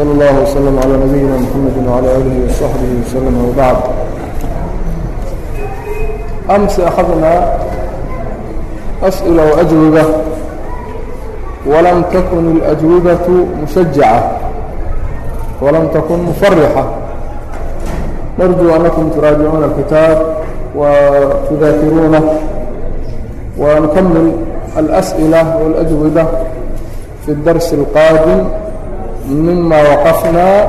slى اllah wslm عalى nabiyina mxamedi وعalى alih وصaxbih وslm wbعd amse أkhadnaa أsئila وأjwiba walam takun اlأjwibaةu mushajaca walam takun mufarixa narjuu anakum turaajicuuna اlkitaab وtudaakiruuna wnukmil الأsئilة واlأjwiba fi الdarsi الqaadim مما وقفنا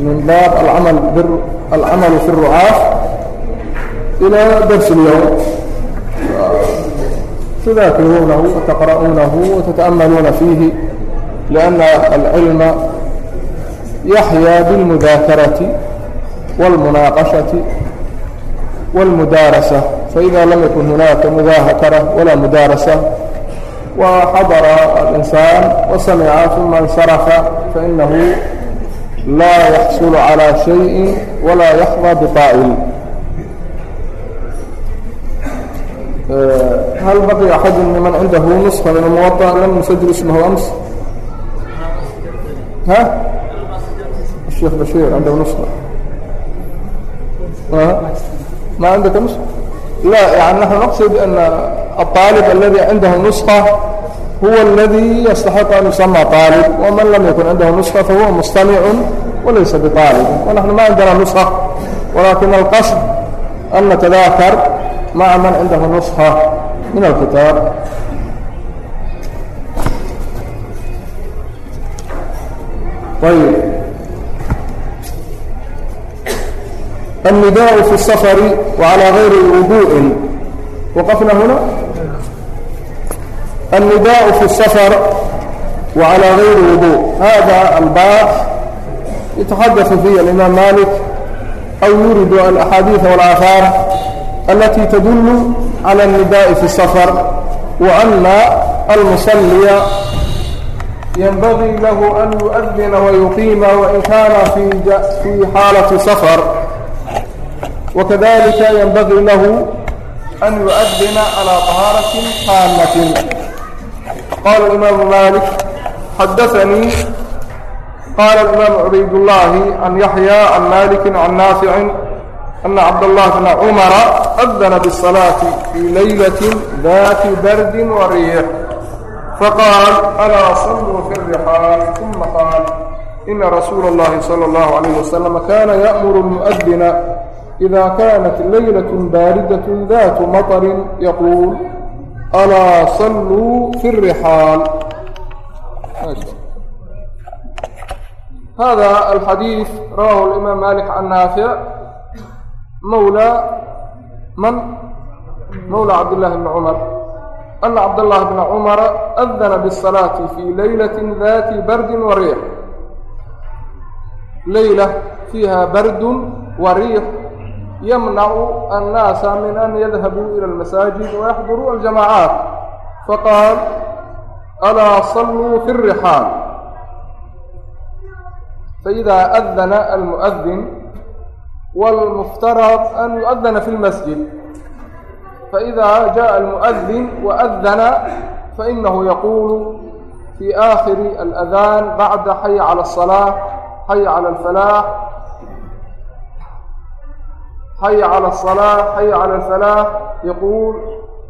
من باب العمل, بر العمل في الرعاف إلى درس اليوم تذاكرونه وتقرؤونه وتتأملون فيه لأن العلم يحيا بالمذاكرة والمناقشة والمدارسة فإذا لم يكن هناك مذاكرة ولا مدارسة وحضر الإنسان وسمع ثم انصرف فإنه لا يحصل على شيء ولا يحظى بطائل هل بقي أحد ممن عنده نسخة من الموطأ لم نسجل اسمه أمس ها الشيخ بشير عنده نسخة ما عندك نسخة لا يعني نحن نقصد أن الطالب الذي عنده نسخة هو الذي يستحق أن يسمى طالب ومن لم يكن عنده نسخة فهو مستمع وليس بطالب ونحن ما عندنا نسخة ولكن القصد أن نتذاكر مع من عنده نسخة من الكتاب طيب النداء في السفر وعلى غير وضوء وقفنا هنا؟ النداء في السفر وعلى غير وضوء هذا الباب يتحدث فيه الإمام مالك أو يورد الأحاديث والآثار التي تدل على النداء في السفر وأن المصلي ينبغي له أن يؤذن ويقيم وإن كان في في حالة سفر وكذلك ينبغي له an yuؤdina calى طahaaraة taamaة qala imaam malik xadaanii qala imaam cubaydالlahi an yaxya can maliki can naafici أna cabdالlah bna cumara أdana bالصalaaةi fii laylaة dati bardi wariix faqaal alaa saluu fi الrixaal uma qaal ina rasuula اllahi salى اllahu عalayh waslm kana yaأmuru muؤdina إda kaanat laylaة baaridaة dat maطr yaquul alaa saluu fi الrixaal hada alxadiiث rawahu اlimaam malik can naafic mawla man mawla cabdالlahi bni cumar ana cabdالlahi bna cumara adana bالsalaaةi fi laylaةi dati bardi wa riix layla fiiha bardun wa riix yamnacu annaasa min an yadhabuu ila almasaajid wayaxduruu aljamaacaat faqaal alaa salluu fi rixaal faidaa adana almu'adin wاlmuftarad an yu'adana fi lmasjid faإida jaءa almu'adin waأdana fainahu yaquulu fi aakhiri alأdan bacda xay calى الصalaaة xay calى اlfalaax xaya cala asalaa xaya cala alfalaax yaquul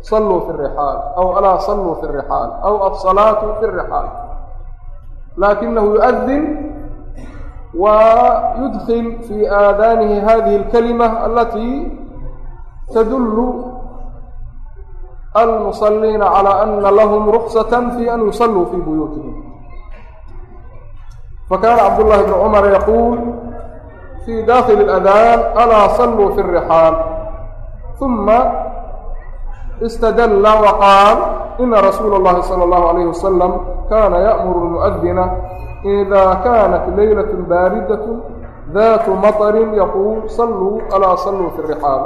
salluu fi rixaal aw alaa salluu fi rixaal aw alsalaatu fi rixaal laakinahu yuadin ويدخل في آذانه هذه الكلمة التي تدل المصلين على أن لهم رخصة في أن يصلوا في بيوتهم فكان عبد الله بن عمر يقول fii daakili اladaan alaa salluu fi الrixaal uma istadalla waqaal ina rasuula اllahi salى اllahu عalayh wasalam kana ya'muru اlmuؤadina idaa kanat leylaة baaridaة daatu maطrin yaquul salluu alaa salluu fi الrixaal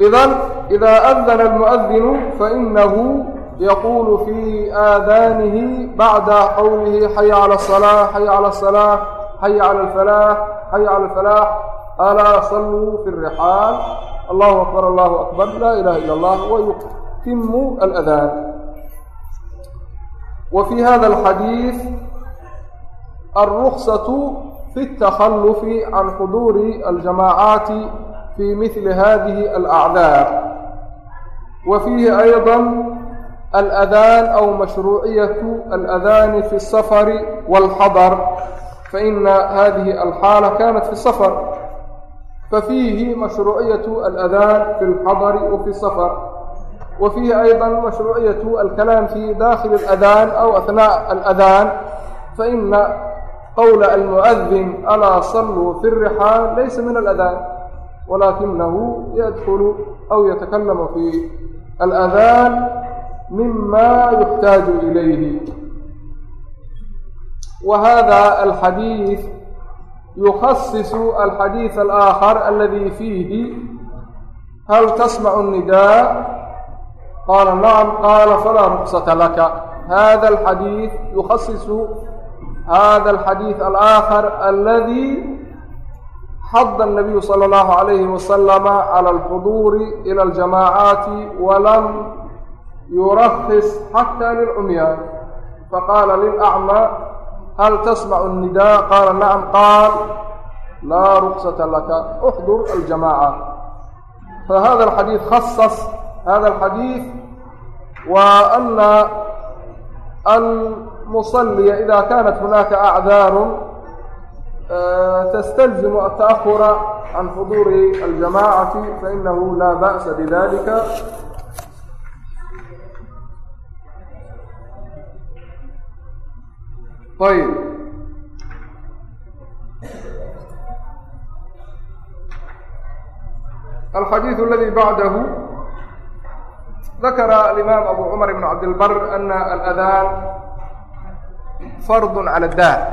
idan idaa adana اlmuؤadinu fainahu yaquulu fii aadaanihi bacda qowlihi xaya calى الصalaaة xaya calى الصalaaة xay cala alfalaax xay cala alfalaax alaa salluu fi rixaal allahu akbar allahu akbar laa ilaha ila allah wa yuqtimu aladaan wa fii hada alxadiid alruksatu fi اtakhalufi can xuduuri aljamaacaati fi mili hadihi alacdaar wa fiihi ayda alأdaan aw mashruuciyatu aladani fi الsafari wاlxadar السفر والحضر فإن هذه الحالة كانت في السفر ففيه مشروعية الأذان في الحضر وفي السفر وفيه أيضا مشروعية الكلام في داخل الأذان أو أثناء الأذان فإن قول المؤذن ألا صلوا في الرحال ليس من الأذان ولكنه يدخل أو يتكلم في الأذان مما يحتاج إليه وهذا الحديث يخصص الحديث الآخر الذي فيه هل تسمع النداء قال نعم قال فلا رخصة لك هذا الحديث يخصص هذا الحديث الآخر الذي حض النبي صلى الله عليه وسلم على الحضور إلى الجماعات ولم يرخص حتى للعميان فقال للأعمى hal tasmacu nida qaala nacam qaal laa ruqsata laka uxdur aljamaaca fahada alxadiid khasas hada alxadiid waa ana almusaliya ida kanat hunaaka acdaaru تsتلزم التأhر عن حضور الجماعة فإنه لا بأس بذلك. طيب الحديث الذي بعده ذكر الإمام أبو عمر بن عبد البر أن الأذان فرض على الدار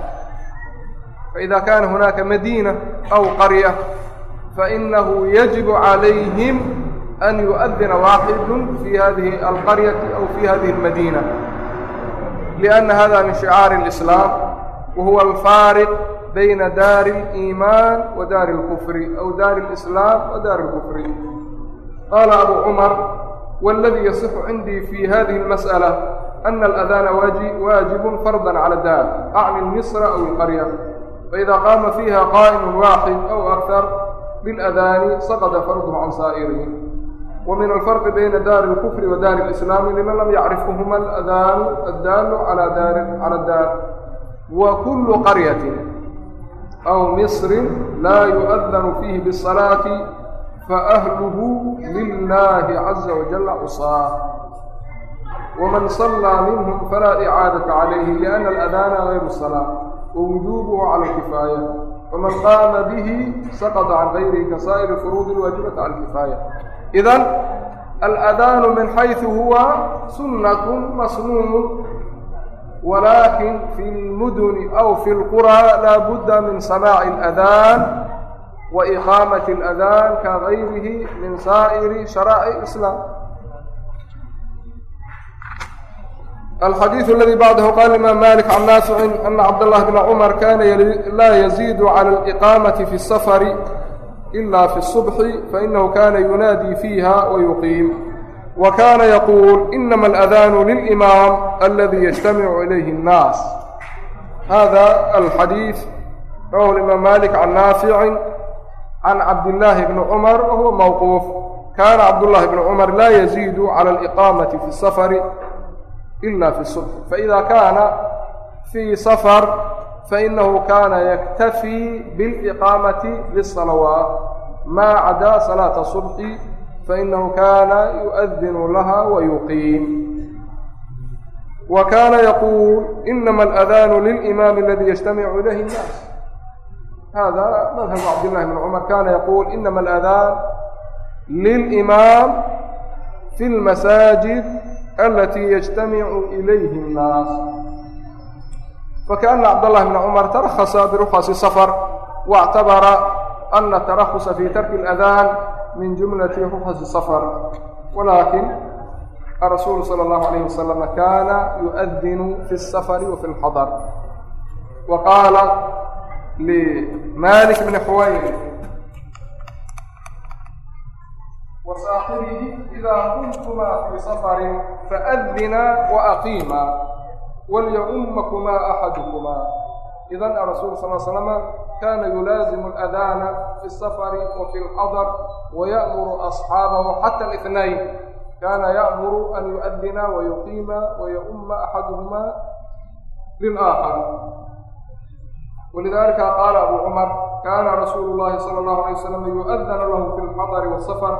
فإذا كان هناك مدينة أو قرية فإنه يجب عليهم أن يؤذن واحد في هذه القرية أو في هذه المدينة لأن هذا من شعار الإسلام وهو الفارق بين دار الإيمان ودار الكفر أو دار الإسلام ودار الكفر قال أبو عمر والذي يصح عندي في هذه المسألة أن الأذان واجب فرضا على الدار أعني مصر أو القرية فإذا قام فيها قائم واحد أو أكثر بالأذان سقط فرضه عن سائره ومن الفرق بين dاr الكفر وdاr الإسلام لmن lm ycrifhma اdاn الdاl عlى الdاr وkل qرية أو مصر lا يؤdن فيه بالصلاة فأهlه لله عزa وجل cصاa ومن صلى منهم فlا إعاadة عlيه لأن الأdاn غyر الصلاة ووجوبه عlى الكفاaية ومن قاm bه سقط عن غyره كsائر فروض الواجبة عlى الكفاaية idan aladaanu min xaysu huwa sunnatun masnuunu walaakin fi lmuduni aw fi lquraa laa budda min samaaci aladaan wa iqaamati aladaan ka gayrihi min saa'iri sharaa'ic islaam الxadيiث اladي bعdh qal imaam malik can naaficin ana cabd لlah bna cmar kana laa yaziid calى اlإqaamaةi fi الsafr إلا في الصبح فإنه كان ينادي فيها ويقيم وكان يقول إنما الأذان للإمام الذي يجتمع إليه الناس هذا الحديث رواه الإمام مالك عن نافع عن عبد الله بن عمر وهو موقوف كان عبد الله بن عمر لا يزيد على الإقامة في السفر إلا في الصبح فإذا كان في سفر fainahu kaana yaktafi biliqaamati lisalawaat maa cadaa salaata subxi fainahu kaana yu'adinu laha wa yuqiim wa kaana yaquul inama aladaanu lilimaami aladii yajtamicu ilayhi nnaas hada madhabu cabdillahi bn cumar kaana yaquul inama aladaan lilimaam fi lmasaajid alatii yajtamicu ilayhi nnaas fakaana cabdاllahi bna cumar tarakasa birukhasi safar waاctabara ana tarakusa fi tarki اladaan min jumlati rukhasi safar walaakin arasuulu salى اllahu alayh wasalama kana yuadinu fi الsafari wafi اlxadar wa qaala limalik bni xuwayr wasaaxibihi ida kuntuma fi safari faadina waaqiima walyaumakumaa axadukumaa idan rasuul sal slama kaana yulaasimu aladaana fi اsafari wa fi اlxadar waya'muru asxaabahu xata alihnayn kaana ya'muru an yu'adina wayuqiima wayauma axaduhumaa bilaakhar walidalika qaala abu cumar kaana rasuulu llahi sala allahu alay wasalam yu'adana lahu fi اlxadari waasafar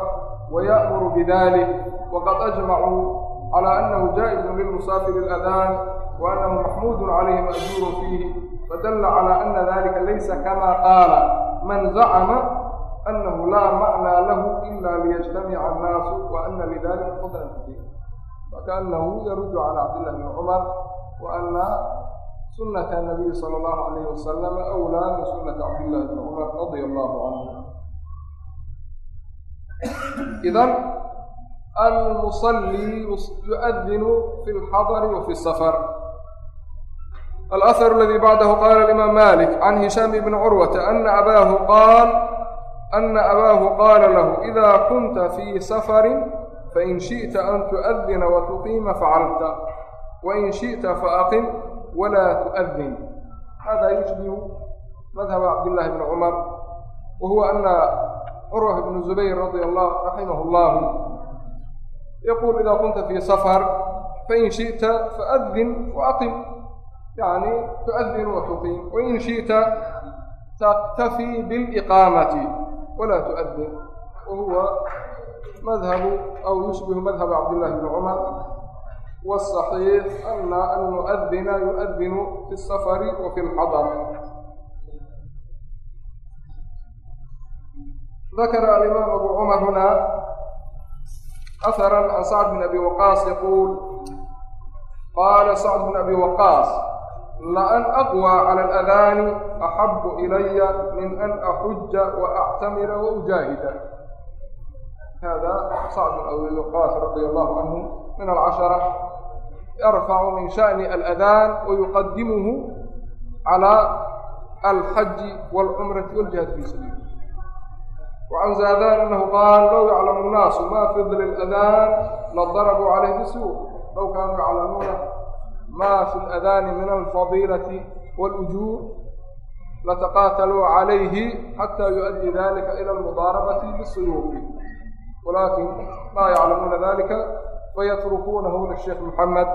waya'muru bidalik waqad ajmacuu على أنه جائز للمسافر الأذان وأنه محمود عليه مأجور فيه ودل على أن ذلك ليس كما قال من زعم أنه لا معنى له إلا ليجتمع الناس وأن لذلك فضلا كثيرا وكأنه يرد على عبد الله بن عمر وأن سنة النبي صلى الله عليه وسلم أولى من سنة عبد الله بن عمر رضي الله عنه إذا المصلي يؤذن في الحضر وفي السفر الأثر الذي بعده قال الإمام مالك عن هشام بن عروة أن أباه قال أن أباه قال له إذا كنت في سفر فإن شئت أن تؤذن وتقيم فعلت وإن شئت فأقم ولا تؤذن هذا يشبه مذهب عبد الله بن عمر وهو أن عروة بن الزبير رضي الله رحمه الله yaquul idaa kunta fii safar fain shi'ta faadin waaqim yani tuadin wa tuqiim wain shi'ta taktafii biliqaamati walaa tuadin wa huwa madhabu aw yushbihu madhab cabdillahi bni cumar wاsaxiix ana an nuadina yuadinu fi اsafari wa fi اlxadar dakara alimaam abu cumar huna aharan can sacd bin abi waqaas yaquul qaala sacd bin abi waqaas laan aqwى cala aladaani axabu ilaya min an axuja wa actamira wa ujaahida hada sacd bin abi waqaas radia allahu canhu min alcashara yarfacu min shani aladaan wa yuqadimuhu calى alxaji wاlcumrati wاljihad fi sabiili وcan zaadaan anahu qaal low yaclamu الnaasu maa fidli اladaan ladarabuu calayhi bisuuq low kaanuu yaclamuuna maa fi اladaani min alfadiilati wاlujuur lataqaataluu calayhi xataa yuؤdii dalika ilى اlmudaarabati bisuyuufi walaakin laa yaclamuuna dalika fayatrukuunahu lisheekh muxamed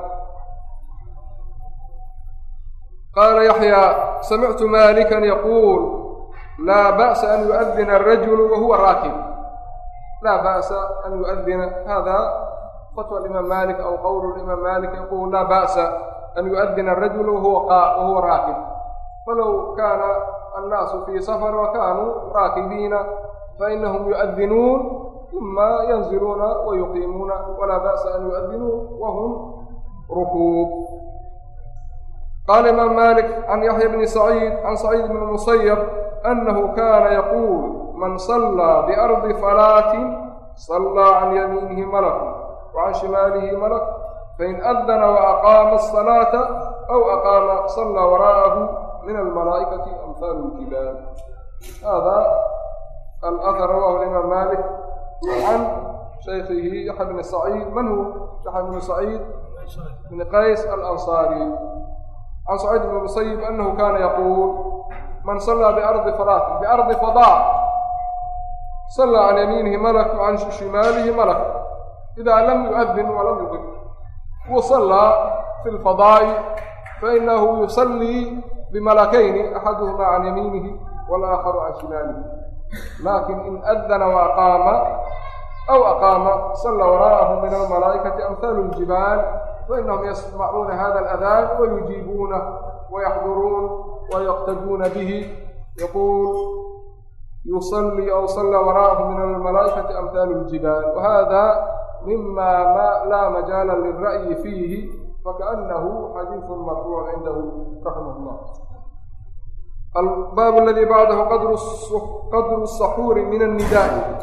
qaala yaxya samictu malikan yaquul سمعت مالكا يقول لا بأس أن يؤذن الرجل وهو راكب لا بأس أن يؤذن هذا فتوى الإمام مالك أو قول الإمام مالك يقول لا بأس أن يؤذن الرجل وهو وهو راكب فلو كان الناس في سفر وكانوا راكبين فإنهم يؤذنون ثم ينزلون ويقيمون ولا بأس أن يؤذنوا وهم ركوب قال الإمام مالك عن يحيى بن سعيد عن سعيد بن المسيب أنه كان يقول من صلى بأرض فلاة صلى عن يمينه ملك وعن شماله ملك فإن أذن وأقام الصلاة أو أقام صلى وراءه من الملائكة أمثال الجبال هذا الأثر رواه الإمام مالك عن شيخه يحيى بن سعيد من هو يحيى بن سعيد بن قيس الأنصاري عن سعيد بن المسيب أنه كان يقول man sallaa biardi falaati biardi fadaa sallaa can yamiinihi malak wa can shimaalihi malak. Idaa lam yu'adin walam yuqib wasallaa fi lfadaa'i fainahu yusallii bimalakayni axaduhuma can yamiinihi walaakharu can shimaalihi laakin in adana waaqaama أو أقام صلى وراءه من الملائكة أمثال الجبال فإنهم يسمعون هذا الأذان ويجيبونه ويحضرون ويقتدون به يقول يصلي أو صلى وراءه من الملائكة أمثال الجبال وهذا مما ما لا مجال للرأي فيه فكأنه حديث مرفوع عنده رحمه الله الباب الذي بعده قدر قدر السحور من النداء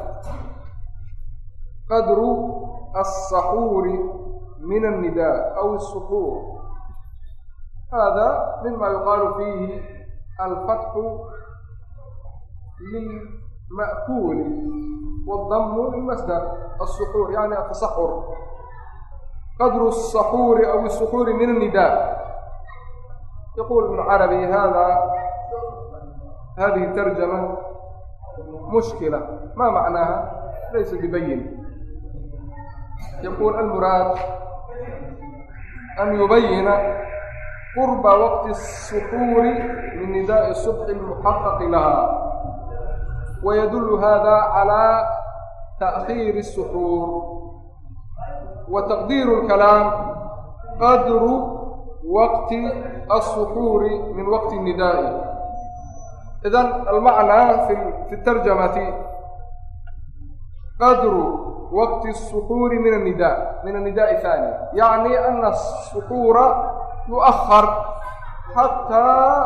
قدر السحور من النداء أو السحور هذا مما يقال فيه الفتح للمأكول والضم للمصدر السحور يعني التصحر قدر السحور أو السحور من النداء يقول ابن عربي هذا هذه ترجمة مشكلة ما معناها ليس ببين يقول المراد أن qurba waqti الsuxuuri min nidaaءi subxi اlmuxaqaqi lahaa wayadullu hada calىa ta'khiiri الsuxuur wa taqdiiru اlkalaam qadru waqti الsuxuuri min waqti الnidaa'i idan almacnaa fi tarjamati qadru waqti الsuxuuri min anidaa min anidaa'i haani yacni ana الsuxuura يؤخر حتى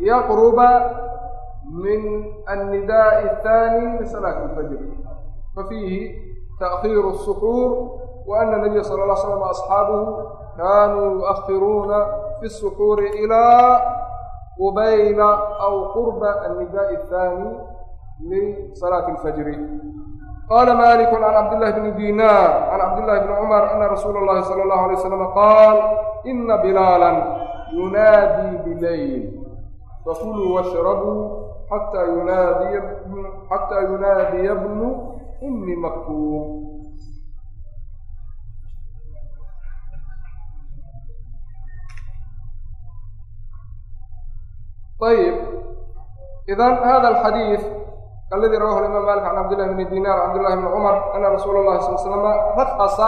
يقرب من النداء الثاني لصلاة الفجر ففيه تأخير السحور وأن النبي صلى الله عليه وسلم وأصحابه كانوا يؤخرون في السحور إلى قبيل أو قرب النداء الثاني لصلاة الفجر قال مالك عن عبد الله بن دينار عن عبد الله بن عمر أن رسول الله صلى الله عليه وسلم قال إن بلالا ينادي بليل فكلوا واشربوا حتى ينادي حتى ينادي ابن أم مكتوم طيب إذا هذا الحديث الذي رواه الإمام مالك عن عبد الله بن دينار عبد الله بن عمر أن رسول الله صلى الله عليه وسلم رخص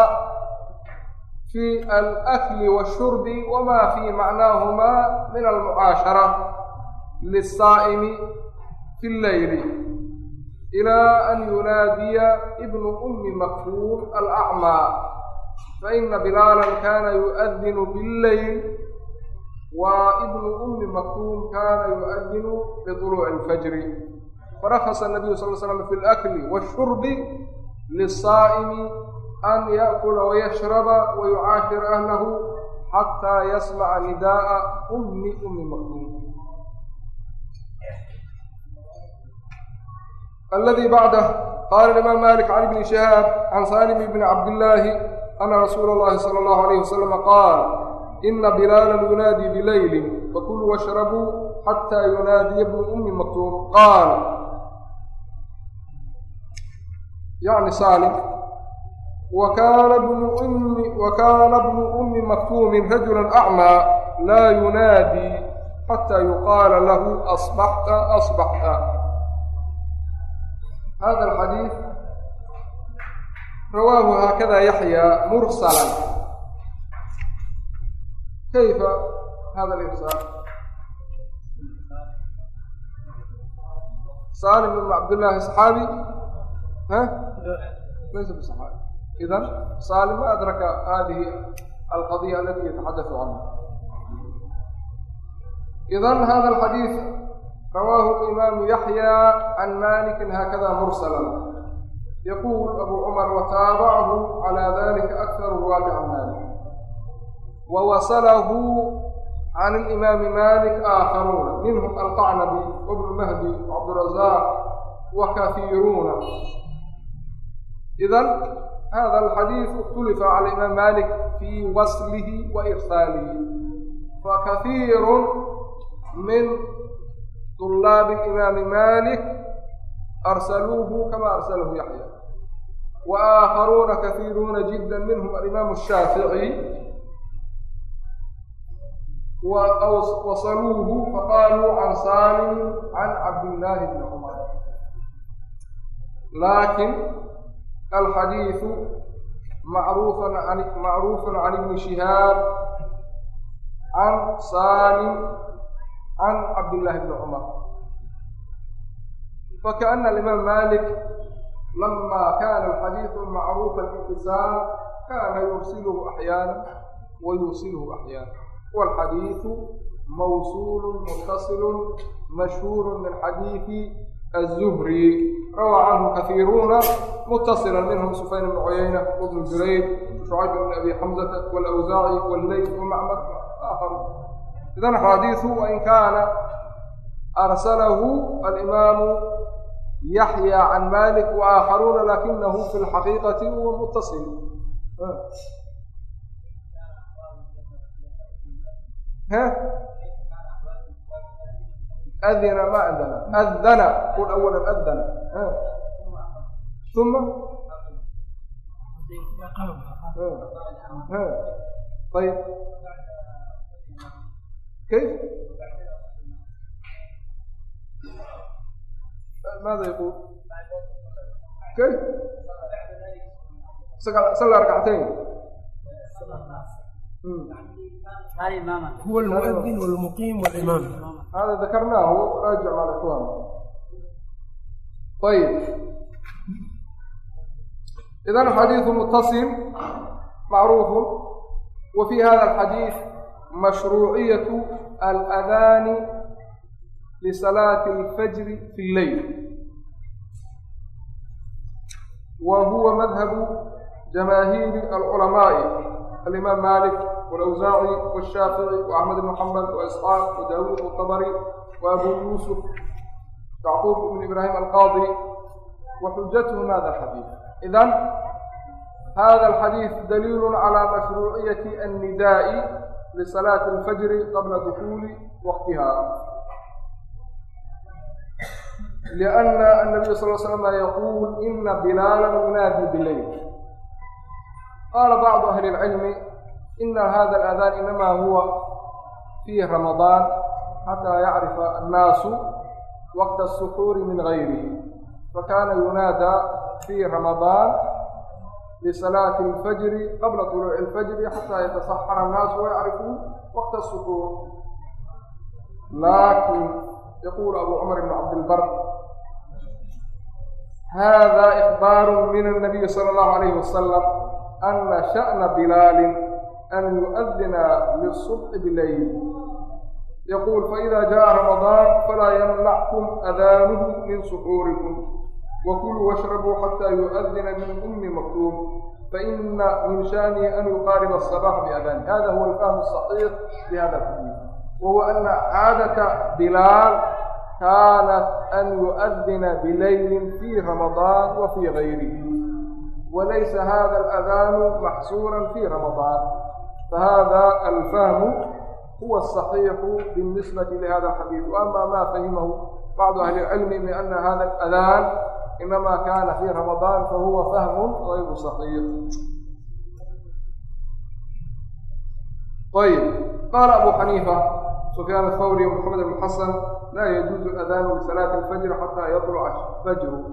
في الأكل والشرب وما في معناهما من المعاشرة للصائم في الليل إلى أن ينادي ابن أم مكتوم الأعمى فإن بلالا كان يؤذن بالليل وابن أم مكتوم كان يؤذن بطلوع الفجر فرخص النبي صلى الله عليه وسلم في الأكل والشرب للصائم أن يأكل ويشرب ويعاشر أهله حتى يسمع نداء أم أم مكتوم الذي بعده قال الإمام مالك عن ابن شهاب عن سالم بن عبد الله أن رسول الله صلى الله عليه وسلم قال إن بلالا ينادي بليل فكلوا واشربوا حتى ينادي ابن أم مكتوم قال يعني سالم وكان ابن أم وكان ابن أم مكتوم رجلا أعمى لا ينادي حتى يقال له أصبحت أصبحت هذا الحديث رواه هكذا يحيى laysa bisaxaabi idan saalim ma adraka haadihi alqadiya alati yataxadau canha idan hada alxadiid rawaahu imaamu yaxya can malikin haakada mursala yaquul abu cumar wataabacahu calaa dalika akthar riwaati can malik وwsلh عن الإmاam mالك آakخarوna minhm alqacnabi وبن mhdi وcبدالرaزاq وkaثيiruuna idan hada alxadiid ikhtulifa cala imaam malik fii waslihi wa irsaalihi fakaiiru min طulaab imaami malik arsaluuhu kama arsalahu yaxya wa aakharuuna kaiiruuna jida minhm alimaamu الshaafiعي wasaluuhu faqaaluu can saalim can cabdillaahi bni cumar laakiin alxadiidu macruufan macruufun can ibni shihaab can saalim can cabdillaahi bni cumar fakaana alimaam malik lama kana alxadiidu macruufa alitisaal kana yursilhu axyaana wa yuusilhu axyaana walxadiidu mawsuulu muttasilu mashhuuru min xadiidi الزهري روى عنه كثيرون متصلا منهم سفيان بن عيينة وابن جريج وشعيب بن أبي حمزة والأوزاعي والليث ومعمر آخر إذن حديثه وإن كان أرسله الإمام يحيى عن مالك وآخرون لكنه في الحقيقة هو متصل ها adina ma cindana adana qul awala adana uma ayb kayf maada yaqul kayf sala rakcatayn هو المؤذن والمقيم والإمام هذا ذكرناه راجع مع الإخوان طيب إذا الحديث متصل معروف وفي هذا الحديث مشروعية الأذان لصلاة الفجر في الليل وهو مذهب جماهير العلماء الإمام مالك والأوزاعي والشافعي وأحمد بن حنبل وإسحاق وداوود والطبري وأبو يوسف يعقوب بن إبراهيم القاضي وحجتهم هذا الحديث إذن هذا الحديث دليل على مشروعية النداء لصلاة الفجر قبل دخول وقتها لأن النبي صلى الله عليه وسلم يقول إن بلالا ينادي بالليل قال بعض أهل العلم ina hada aladaan inamaa huwa fii ramadaan xataa yacrifa annaasu waqta asuxuuri min gayrihi fakaana yunaadaa fii ramadaan lisalaati alfajri qabla طuluuci اlfajri xataa yatasaxara annaasu wayacrifuu waqta asuxuur laakin yaquulu abu cumar ibn cabdilbar hada ikbaaru min الnabiyi salى اllahu alayhi wasalam ana shaأna bilaali أن يؤذن للصبح بالليل يقول فإذا جاء رمضان فلا يمنعكم أذانه من سحوركم وكلوا واشربوا حتى يؤذن من أم مكتوم فإن من شأنه أن يقارب الصباح بأذان هذا هو الفهم الصحيح لهذا الحديث وهو أن عادة بلال كانت أن يؤذن بليل في رمضان وفي غيره وليس هذا الأذان محصورا في رمضان فهذا الفهم هو الصحيح بالنسبة لهذا الحديث وأما ما فهمه بعض أهل العلم من أن هذا الأذان إنما كان في رمضان فهو فهم غير صحيح طيب قال أبو حنيفة سفيان الثوري ومحمد بن لا يجوز الأذان لصلاة الفجر حتى يطلع الفجر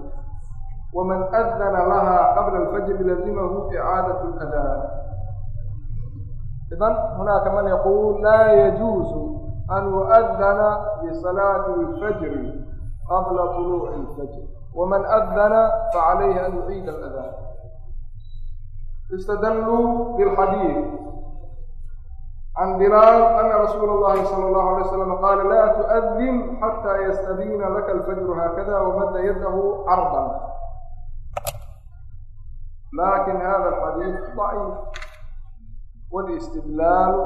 ومن أذن لها قبل الفجر لزمه إعادة الأذان idan hunaaka man yaquul laa yajuusu an yu'adana bisalaati lfajri qabla tuluuci lfajr waman adana facalayhi an yuciida aladaan istadalluu bilxadiid can bilaal ana rasuula اllahi salى اllahu alay slam qaala laa tu'adin xatى yastabiina laka alfajru haakada wamada yadahu cardan laakiin hada alxadiid daciif wاlاstidlaalu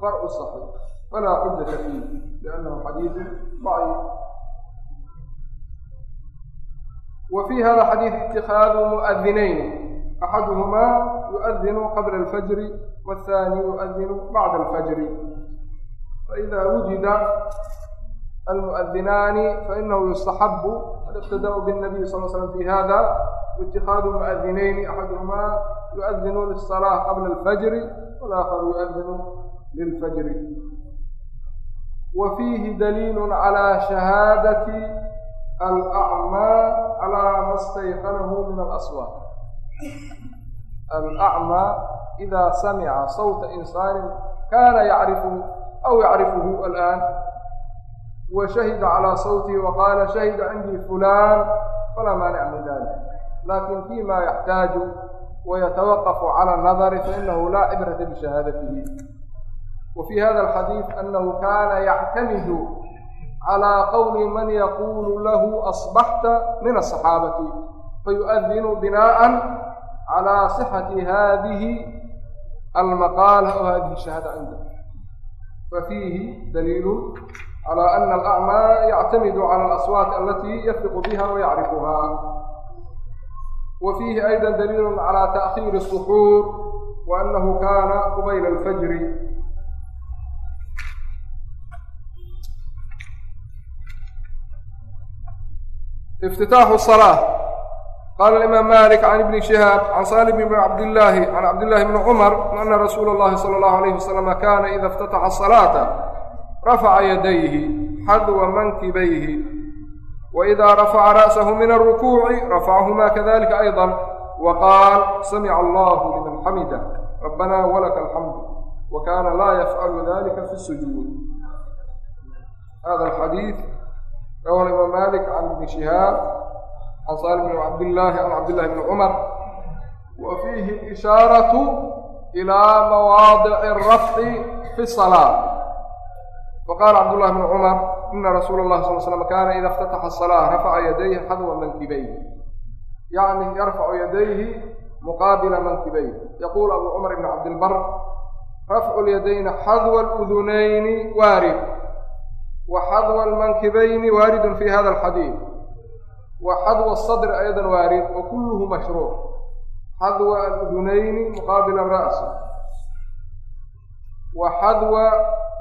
farcu صaxiix falaa xujata fiih liannahu xadiidu daciif wa fii hada xadiid itikaadu muadinayn axaduhumaa yuadinu qabla alfajri wاthaani yuadinu bacda alfajri faida wujida almuadinaani fainahu yustaxabu aliqtidaau bاnabiy sal slm fi hada itikaadu muadinayni axaduhumaa yuadinu liلصalaaة qabla alfajri والآخر يؤذن للفجر وفيه دليل على شهادة الأعمى على ما استيقنه من الأصوات الأعمى إذا سمع صوت إنسان كان يعرفه أو يعرفه الآن وشهد على صوته وقال شهد عندي فلان فلا مانع من ذلك لكن فيما يحتاج ويتوقف على النظر فإنه لا عبرة بشهادته وفي هذا الحديث أنه كان يعتمد على قول من يقول له أصبحت من الصحابة فيؤذن بناء على صحة هذه المقالة وهذه الشهادة عنده ففيه دليل على أن الأعمى يعتمد على الأصوات التي يثق بها ويعرفها وفيه أيضا دليل على تأخير السحور وأنه كان قبيل الفجر افتتاح الصلاة قال الإمام مالك عن ابن شهاب عن سالم بن عبد الله عن عبد الله بن عمر أن رسول الله صلى الله عليه وسلم كان إذا افتتح الصلاة رفع يديه حذو منكبيه وإذا رفع رأسه من الركوع رفعهما كذلك أيضا وقال سمع الله لمن حمده ربنا ولك الحمد وكان لا يفعل ذلك في السجود هذا الحديث رواه الإمام مالك عن ابن شهاب عن صالح بن عبد الله عن عبد الله بن عمر وفيه الإشارة إلى مواضع الرفع في الصلاة فقال عبد الله بن عمر إن رسول الله صلى الله عليه وسلم كان إذا افتتح الصلاة رفع يديه حذو منكبيه يعني يرفع يديه مقابل منكبيه يقول أبو عمر بن عبد البر رفع اليدين حذو الأذنين وارد وحذو المنكبين وارد في هذا الحديث وحذو الصدر أيضا وارد وكله مشروع حذو الأذنين مقابل الرأس وحذو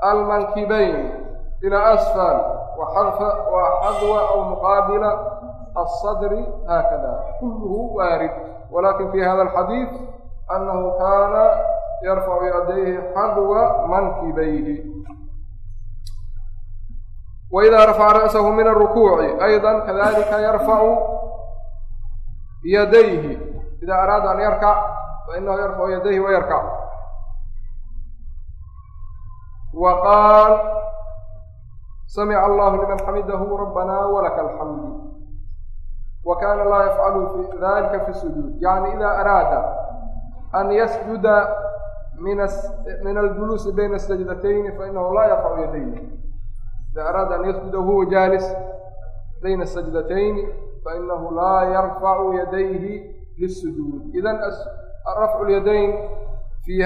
المنكبين إلى أسفل وحذف وحذو أو مقابل الصدر هكذا كله وارد ولكن في هذا الحديث أنه كان يرفع يديه حذو منكبيه وإذا رفع رأسه من الركوع أيضا كذلك يرفع يديه إذا أراد أن يركع فإنه يرفع يديه ويركع وقال سمع الله لمن حمده ربنا ولك الحمد وكان لا يفعل في ذلك في السجود يعني إذا أراد أن يسجد من من الجلوس بين السجدتين فإنه لا يرفع يديه إذا أراد أن يسجد وهو جالس بين السجدتين فإنه لا يرفع يديه للسجود إذا رفع اليدين في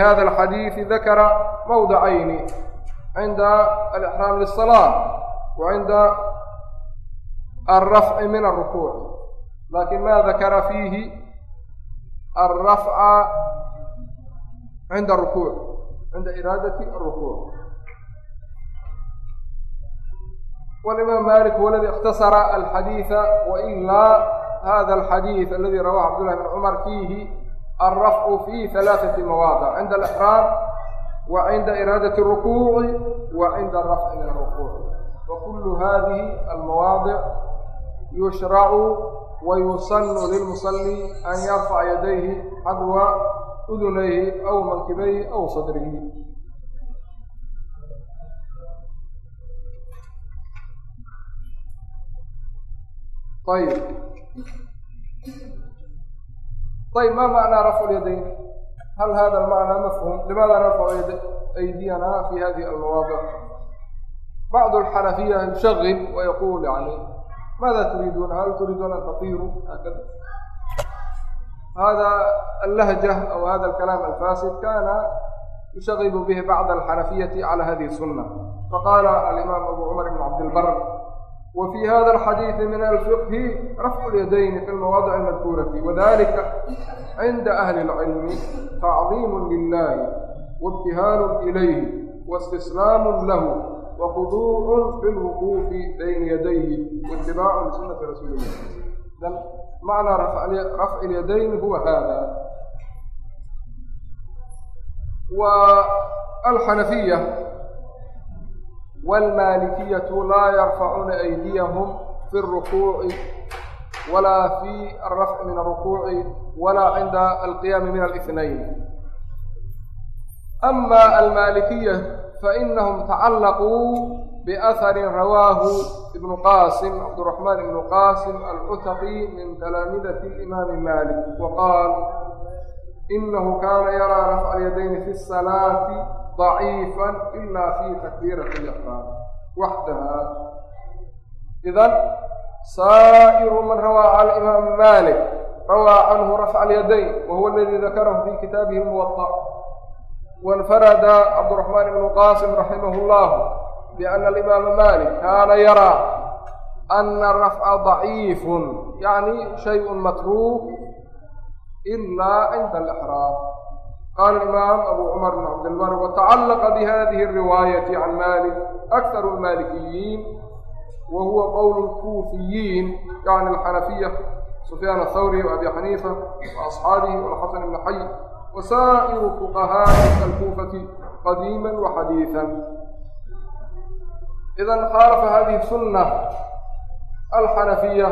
هذا الحديث ذكر موضعين عند الإحرام للصلاة وعند الرفع من الركوع لكن ما ذكر فيه الرفع عند الركوع عند إرادة الركوع والإمام مالك هو الذي اختصر الحديث وإلا هذا الحديث الذي رواه عبد الله بن عمر فيه الرفع في ثلاثة مواضع عند الإحرام وعند إرادة الركوع وعند الرفع من الركوع وكل هذه المواضع يشرع ويسن للمصلي أن يرفع يديه حذو أذنيه أو منكبيه أو صدره طيب طيب ما معنى رفع اليدين hal hada almacna mafhum limaada rafad aydiyanaa fi hadihi almawaadic bacdu alxanafiya yushagib wa yaquul yani maada turiiduuna hal turiiduuna an tatiru haakada hada allahja aw hada alkalaam alfasid kana yushagib bihi bacda alxanafiyati cala hadihi sunna faqala alimaam abu cumar ibn cabdilbar وفي هذا الحديث من الفقه رفع اليدين في المواضع المذكورة وذلك cinda ahli اlcilmi tacdiim lilahi waibtihaanu ilayhi waistislaamu lahu wakuduucun fi lwuquufi bayna yadayhi waitibaacun lisunati rasuuli illah idan macnaa rafci lyadayni huwa hada wa alxanafiya wاlmaalikiyatu laa yarfacuuna aydiyahum fi اrukuuci ولا في الرفع من الركوع ولا عند القيام من الاثنين أما المالكية فإنهم تعلقوا بأثر رواه ابن قاسم عبد الرحمن بن قاسم العتقي من تلامذة الإمام مالك وقال إنه كان يرى رفع اليدين في الصلاة ضعيفا إلا في تكبيرة الإحرام وحدها إذا سائر من روى عن الإمام مالك روى عنه رفع اليدين وهو الذي ذكره في كتابه الموطأ وانفرد عبد الرحمن بن قاسم رحمه الله بأن الإمام مالك كان يرى أن الرفع ضعيف يعني شيء متروك إلا عند الإحرام قال الإمام أبو عمر بن عبد البر وتعلق بهذه الرواية عن مالك أكثر المالكيين wa huwa qowl lkuufiyiin yani alxanafiya sufyaan athawri wa abi xaniifa wa asxaabihi walxasan ibni xay wa saa'iru fuqahaa'i alkuufati qadiima wa xadiiثa idan khaalafa hadihi sunna alxanafiya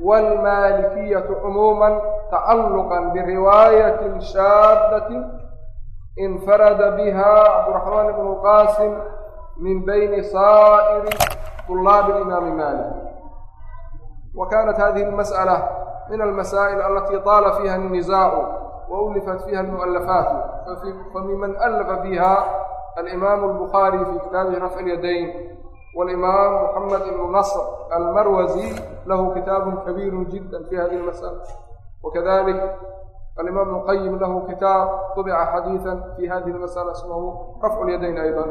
wاlmalikiyatu cumuuma tacalluqa biriwaayatin shaadati infarada biha cabdiraxmaan ibnu qaasim min bayni saa'iri طulaabi imaami maalik wa kaanat hadihi اlmasأala min almasaa'il alatii طaala fiiha الnizaa'u wa ulifat fiiha almu'alafaatu faminman alafa fiiha alimaamu اlbukhaari fii kitaabihi rafci اlyadayn والإمام محمد بن نصر المروزي له كتاب كبير جدا في هذه المسألة. وكذلك الإمام ابن القيم له كتاب طبع حديثا في هذه المسألة اسمه رفع اليدين أيضا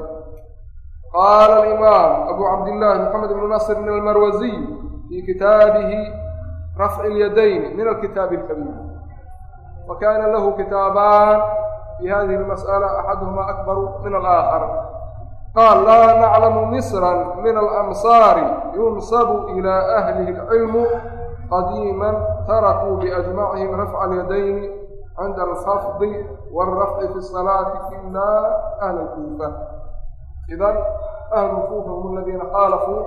qaala alimaam abu cabdillaahi moxamed ibnu nasr min almarwaziy fii kitaabihi rafci اlyadayn min alkitaabi alkabiir wa kaana lahu kitaabaan fi hadihi اlmas'ala axaduhuma akbaru min alaakhar qaal laa naclamu misra min alamsaari yunsabu ilaa ahlihi alcilmu qadiiman tarakuu biajmacihim rafca alyadayni cinda alkhafdi wاlrafci fi الsalaati ilaa ahla اlkuufa idan أهل kuufa هم الذين خالفوا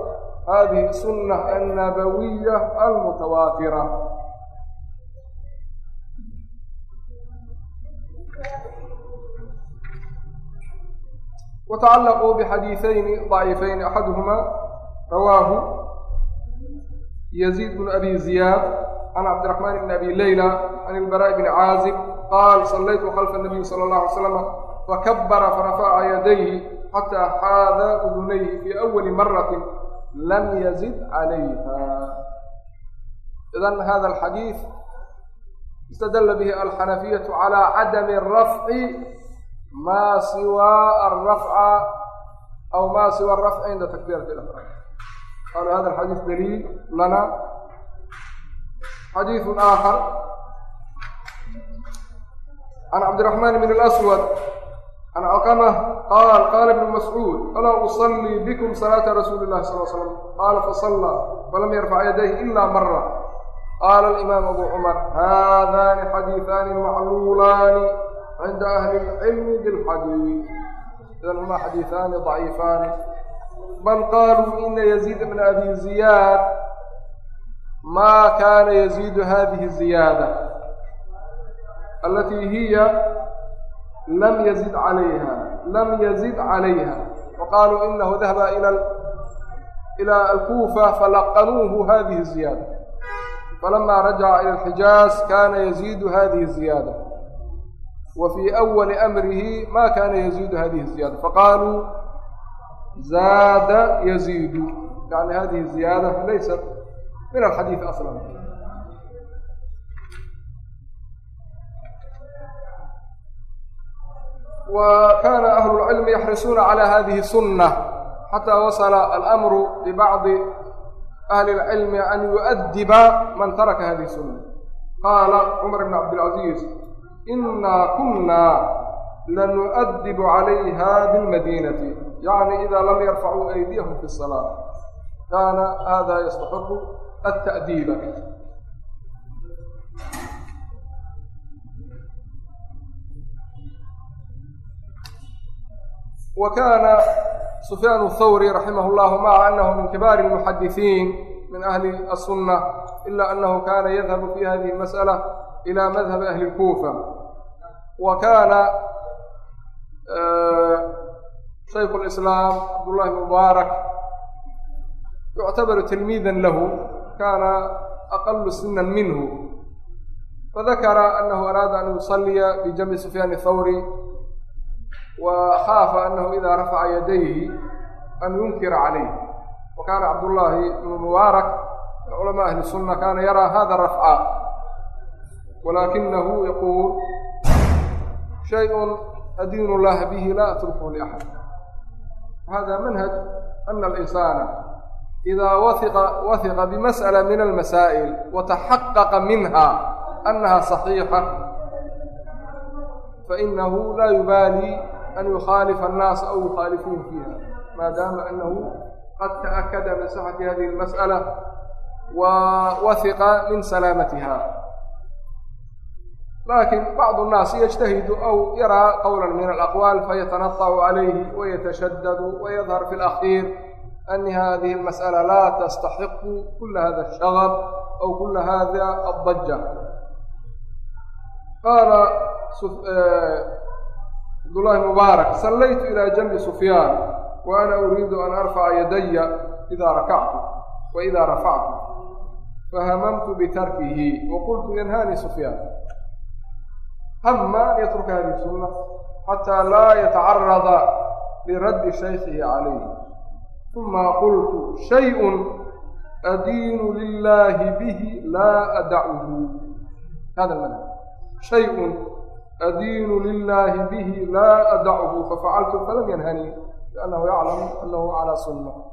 هذه السنة النبوية المتوافرة وتعلقوا بحديثين ضعيفين أحدهما رواه يزيد بن أبي زياد عن عبد الرحمن بن أبي ليلى عن البراء بن عازب قال صليت خلف النبي صلى الله عليه وسلم فكبر فرفع يديه xataa xaada udunayhi fii awali marati lam yazid calayha idan hada alxadiid istadala bihi alxanafiyatu calaa cadami rafci maa siwaa arafca aw maa siwa arafci cinda takbiirati ifraad qaaluu hada alxadiid daliil lana xadiidu aakhar can cabdiraxmaan bn اlaswad can caqama qaal qaala ibnu mascuud alaa usalii bikum salaata rasuuli اllahi sal slam qaala fasallaa falam yarfac yadayh ila mara qaala alimaam abu cumar haadani xadiiثaani macluulaani cinda ahli اlcilmi bilxadiid idan huma xadiiثaani ضaciifaani bal qaluu ina yaziid bna abi ziyaad ma kana yaziidu hadihi الziyaada alati hiya lam yazid calayha lam yazid calayha waqaaluu inahu dahaba ilى alkuufa falaqanuuhu hadihi الziyaada falama rajaca ilى اlxijaaz kana yaziidu hadihi الziyaada وفي أول أمره ما كان يزيد هذه الزيادة فقالوا زاد يزيد يعني هذه الزيادة ليست من الحديث أصلا wa kaana ahlu lcilmi yaxrisuuna calaa hadihi sunna xataa wasala alamru libacdi ahli اlcilmi an yu'adiba man taraka hadihi sunna qaala cumar bn cabdilcaziiz inaa kunaa lanu'adibu calayha bilmadiinati yacni idaa lam yarfacuu aydiyahum fi salaa kaana hada yastaxiqu ata'diiba wa kaana sufyaan athawri raximah اllahu maca anahu min kibaari اlmuxadisiin min ahli asunna ila anahu kana yadhabu fi hadihi masأala ila madhabi ahli اlkuufa wa kaana shaykhu اlislaam cabdullahi mubaarak yuctabaru tilmiida lahu kaana aqalu sinan minhu fadakara anahu araada an yusalliya bijambi sufyaan athawri wa khaafa anahu ida rafaca yadayhi an yunkira calayh wa kaana cabdullahi bnu mubaarak min culama ahli الsuna kana yara hada rafca walaakinahu yaquul shayءun adiin اllaha bihi la atrukhu liaxad hada manhaj ana alinsana إida wahiqa wahiqa bimasأla min almasaa'il wataxaqaqa minha anaha صaxiixa fainahu la yubaali an yukhaalifa annaasa aw yukhaalifuun fiiha maadaama annahu qad taakada min sixati hadihi اlmasأala wa wahiqa min salaamatiha laakin bacdu الnaas yجtahidu aw yaraa qowla min alaqwaal fayatanaطacu calayhi wayatashadadu wayadhar fi اlأkhيir an hadihi اlmasأala laa tastaxiqu kula hada الshagb aw kula hada الضaja qaala cabdullaahi mubaarak sallaytu ilaa janbi sufyaan wa ana uriidu an arfaca yadaya idaa rakactu wa idaa rafactu fahamamtu bitarkihi wa qultu yanhaanii sufyaan. Ama an yatruka hadi sunna xataa laa yatacarada liraddi shaykhihi calayhi uma qultu shayun adiinu lilaahi bihi laa adacuhu hada shayun لا أدعه هذا المنهج شيء أدين لله به لا أدعه ففعلت فلم ينهني لأنه يعلم أنه على سنة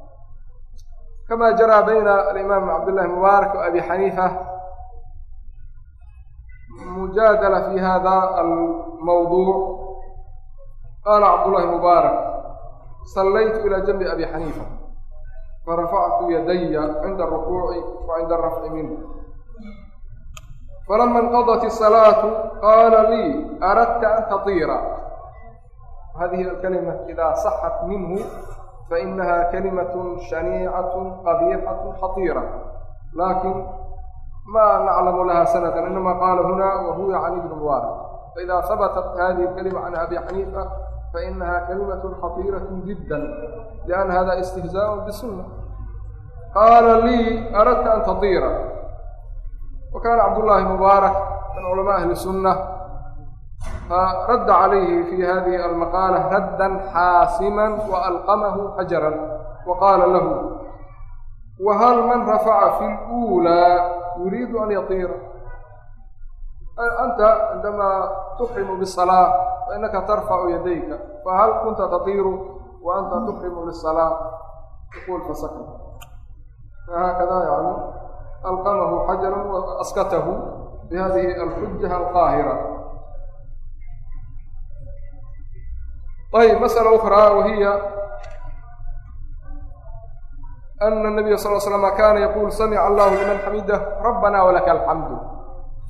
كما جرى بين الإمام عبد الله المبارك وأبي حنيفة مجادلة في هذا الموضوع قال عبد الله المبارك صليت إلى جنب أبي حنيفة فرفعت يدي عند الركوع وعند الرفع منه فلما انقضت الصلاة قال لي أردت أن تطير هذه الكلمة إذا صحت منه فإنها كلمة شنيعة قبيحة خطيرة لكن ما نعلم لها سنة إنما قال هنا وهو عن ابن مبارك فإذا ثبتت هذه الكلمة عن أبي حنيفة فإنها كلمة خطيرة جدا لأن هذا استهزاء بالسنة قال wa kaana cabdullaahi mubaarak min culamaa ahli sunna radda calayhi fi hadihi almaqaala raddan xaasiman wa alqamahu xajaran wa qaala lahu wahal man rafaca fi luulaa yuriidu an yatiira anta cindamaa tuxrimu bisalaa fainaka tarfacu yadayka fahal kunta tatiiru wa anta bisalaa yaqul fasakra fahaakada yani يعني ألقمه حجرا وأسكته بهذه الحجة القاهرة طيب مسألة أخرى وهي أن النبي صلى الله عليه وسلم كان يقول سمع الله لمن حمده ربنا ولك الحمد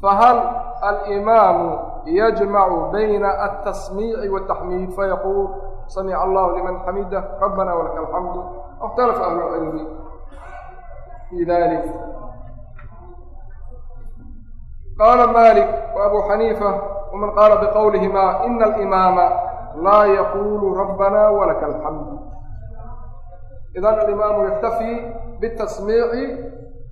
فهل الإمام يجمع بين التسميع والتحميد فيقول سمع الله لمن حمده ربنا ولك الحمد اختلف أهل العلم في ذلك قال مالك وأبو حنيفة ومن قال بقولهما إن الإمام لا يقول ربنا ولك الحمد إذا الإمام يكتفي بالتسميع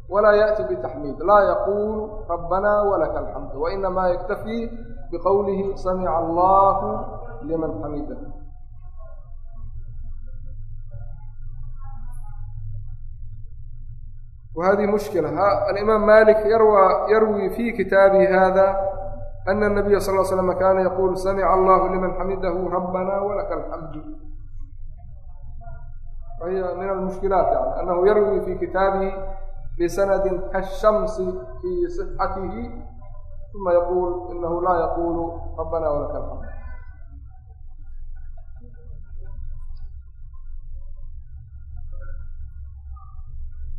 ولا يأتي بالتحميد لا يقول ربنا ولك الحمد وإنما يكتفي بقوله سمع الله لمن حمده وهذه مشكلة الإمام مالك يروى يروي في كتابه هذا أن النبي صلى الله عليه وسلم كان يقول سمع الله لمن حمده ربنا ولك الحمد وهي من المشكلات يعني أنه يروي في كتابه بسند كالشمس في صحته ثم يقول إنه لا يقول ربنا ولك الحمد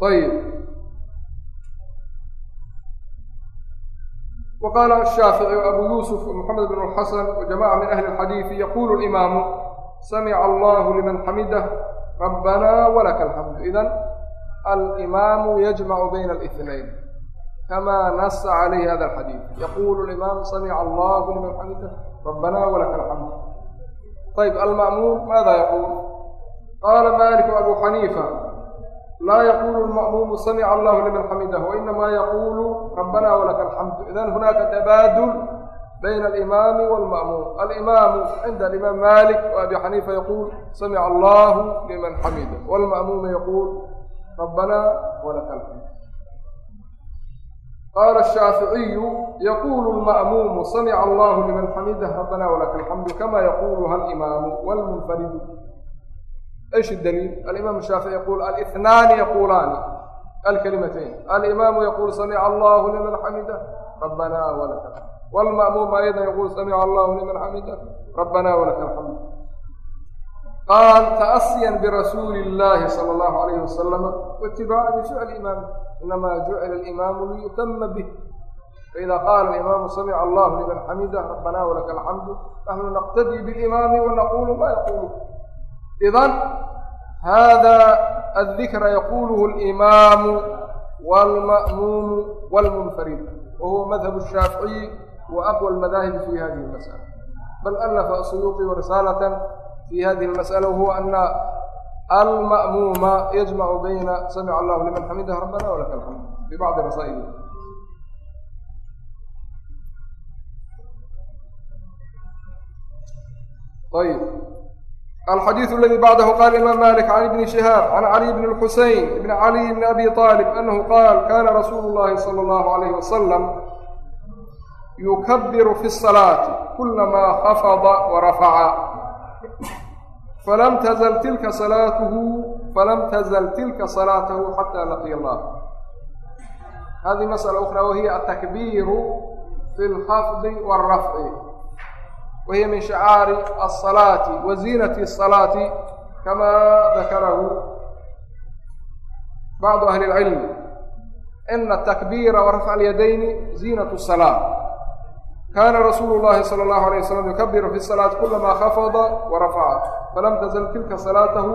طيب وقال الشhاaفعي أبو يوسف ومحمد بن الحسن وجماعة من أهل الحديث يقول الإمام سمع الله لمن حمده ربنا ولك الحمد إذن الإمام يجمع بين الاثنين كما نص عليه هذا الحديث يقول الإmاaم سمع الله لمن xمده ربنا ولك الحمد طيب المأموم ماذا يقول قال مالك أبو حنيفة لا يقول المأموم سمع الله لمن حمده وإنما يقول ربنا ولك الحمد إذن هناك تبادل بين الإمام والمأموم الإمام عند الإمام مالك وأبي حنيفة يقول سمع الله لمن حمده والمأموم يقول ربنا ولك الحمد قال الشافعي يقول المأموم سمع الله لمن حمده ربنا ولك الحمد كما يقولها الإمام والمنفرد ايش الدليل؟ الامام الشافعي يقول الاثنان يقولان الكلمتين الامام يقول سمع الله لمن حمده ربنا ولك الحمد والمأموم ايضا يقول سمع الله لمن حمده ربنا ولك الحمد قال تأسيا برسول الله صلى الله عليه وسلم واتباعا لشيء الامام انما جعل الامام ليتم به فإذا قال الإمام سمع الله لمن حمده ربنا ولك الحمد نحن نقتدي بالإمام ونقول ما يقوله idan hada aldikra yaquluhu alimaamu wاlma'muumu wاlmunfarid wahuwa madhab الshaaficiyi wa aqwى almadaahibi fi hadihi اlmasأala bal alafa asuyuuطi risaalatan fi hadihi اlmasأala wahuwa ana alma'muuma yajmacu bayna samica allahu liman xamidah rabbana walaka alxamd fi bacdi rasaa'ili ayb الxadيiث اladي bعdh qال imam mالك عn iبn شhihاab عan عlي bn الxuseyn بn عlي بn abi طالب أnhu qاal kana rasuul الlahi slى الlه عlيه وsلم yukbir fi الصلاaةi kulama khafضa وrafaca falam tزl tilka صlaathu falam tزl tilka صlaathu xatى laqiya الlah hadihi masألة أخرى wahiy aلtakbir fi اlkhafضi والrafci wahiya min shicaari الصalaati wa ziinati الصalaati kama dakarahu bacdu ahli اlcilm ina atakbiira warafca اlyadayni ziinaة الصalaaة kana rasuulu llahi salى اllahu alيyه wasalam yukabiru fi الصalaati kulama khafada warafaca falam tazl tilka salaatahu